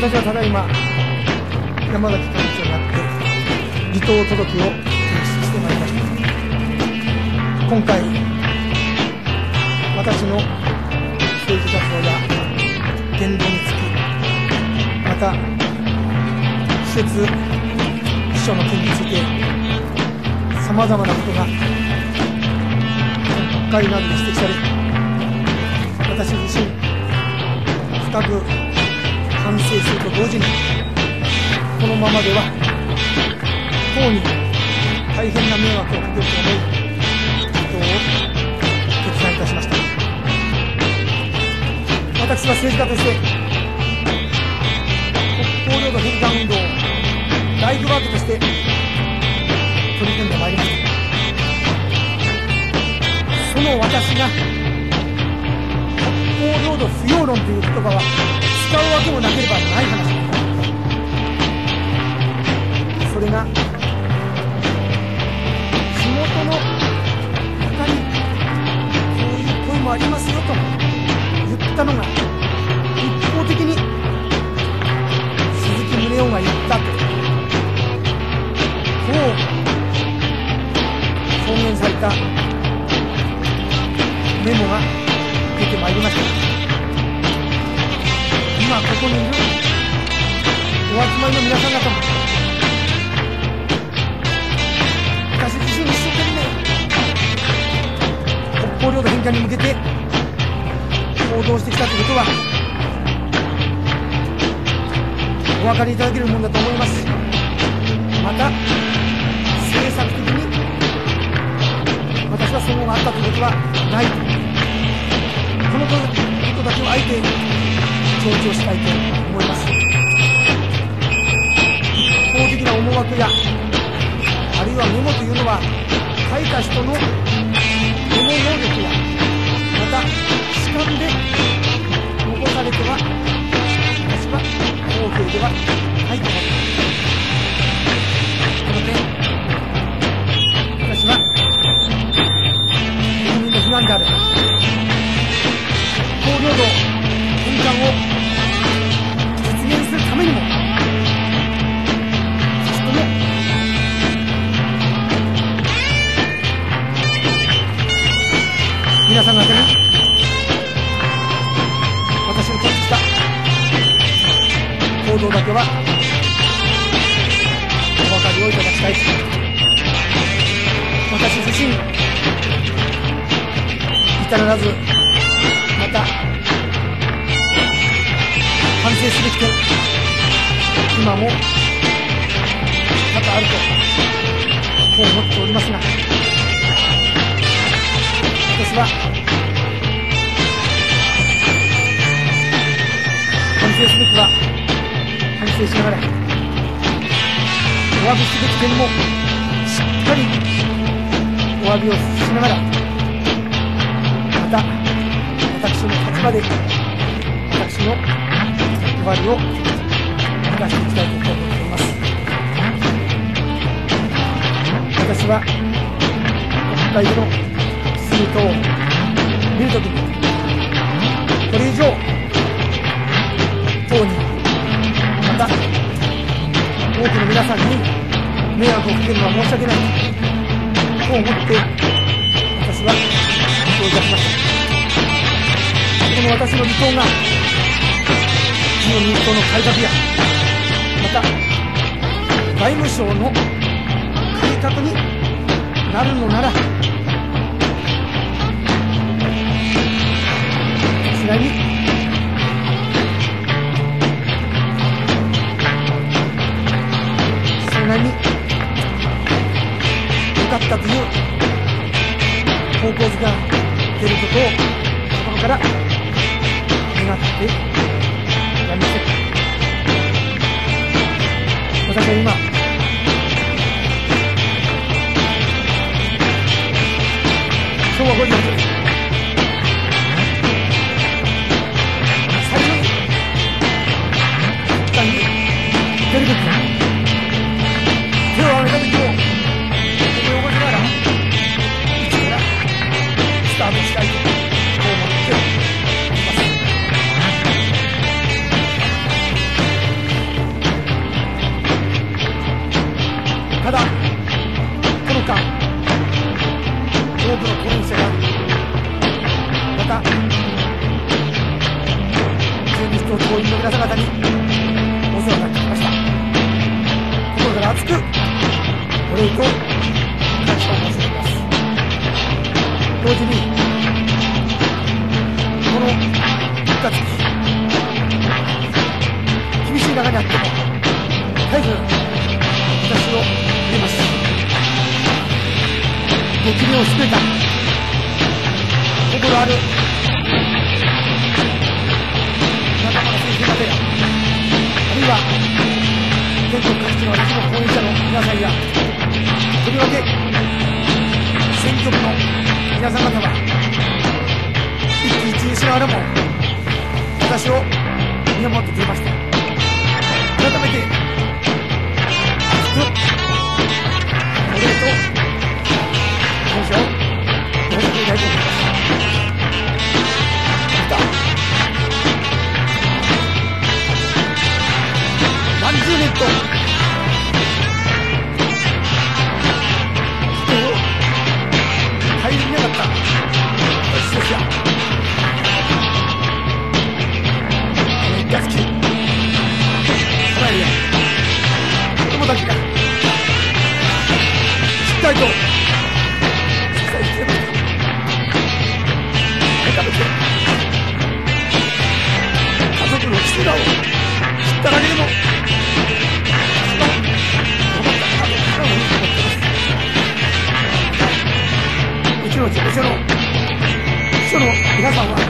私はただいま山崎幹事長にあって離党届を提出してまいりました。今回私の政治活動や言動につきまた施設秘書の件についてさまざまなことが国会などで指摘され私自身深く反省すると同時にこのままでは党に大変な迷惑をかけると思い離党を決断いたしました私は政治家として北方領土返還運動をライフワークとして取り組んでまいりましたその私が北方領土不要論という言葉は使うわけもなければない話ですそれが地元の方にこういう声もありますよと言ったのが一方的に鈴木宗男が言ったと。こう表現されたメモが出てまいりました。ここにいるお集まりの皆さん方私自身一生懸命北方領土返還に向けて行動してきたということはお分かりいただけるものだと思います。また政策的に私は損害があったということはないと。このことだけをあえて強調したいと思います。一方的な思惑やあるいはメモというのは書いた人のメモ能力やまた主観で残されては私は公平ではないと思っています。この点私は国民の不安である。北方領土さん方に。私の取ってきた。行動だけは。お分かりをいただきたい。私自身。至らずまた。反省すべき点。今も。多々あると。こう思っておりますが。私は反省すべきは反省しながらお詫びすべき点もしっかりお詫びをしながらまた私の立場で私の役割を果たしていきたいと思っております。私は国会での質疑等を見るときにこれ以上党にまた多くの皆さんに迷惑をかけるのは申し訳ないと思って私はそういたしましたこの私の離党が自由民主党の改革やまた外務省の改革になるのならさすがにそれなに。良かったという方向づが出ることを心から願ってやりません私は今礼と感謝を申し上げます。同時にこの1ヶ月厳しい中にあっても絶えず私を入れます。激励をしてた心ある。仲間の先生方やあるいは全国各地の私の講演者の皆さんやとりわけ選挙区の皆様方は一喜一憂しながらも私を見守ってくれました改めて皆さんは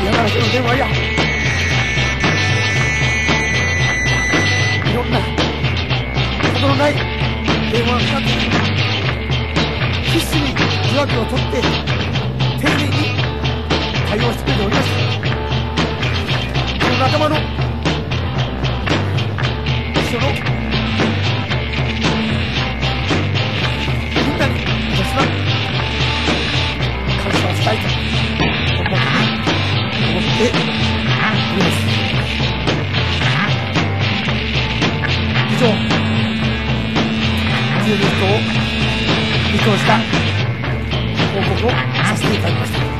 嫌がらせの電話やいろんなことのない電話がかかって必死に受話器を取って丁寧に対応してくれておりましたこの仲間の秘書の自由民主党を離党した報告をさせていただきました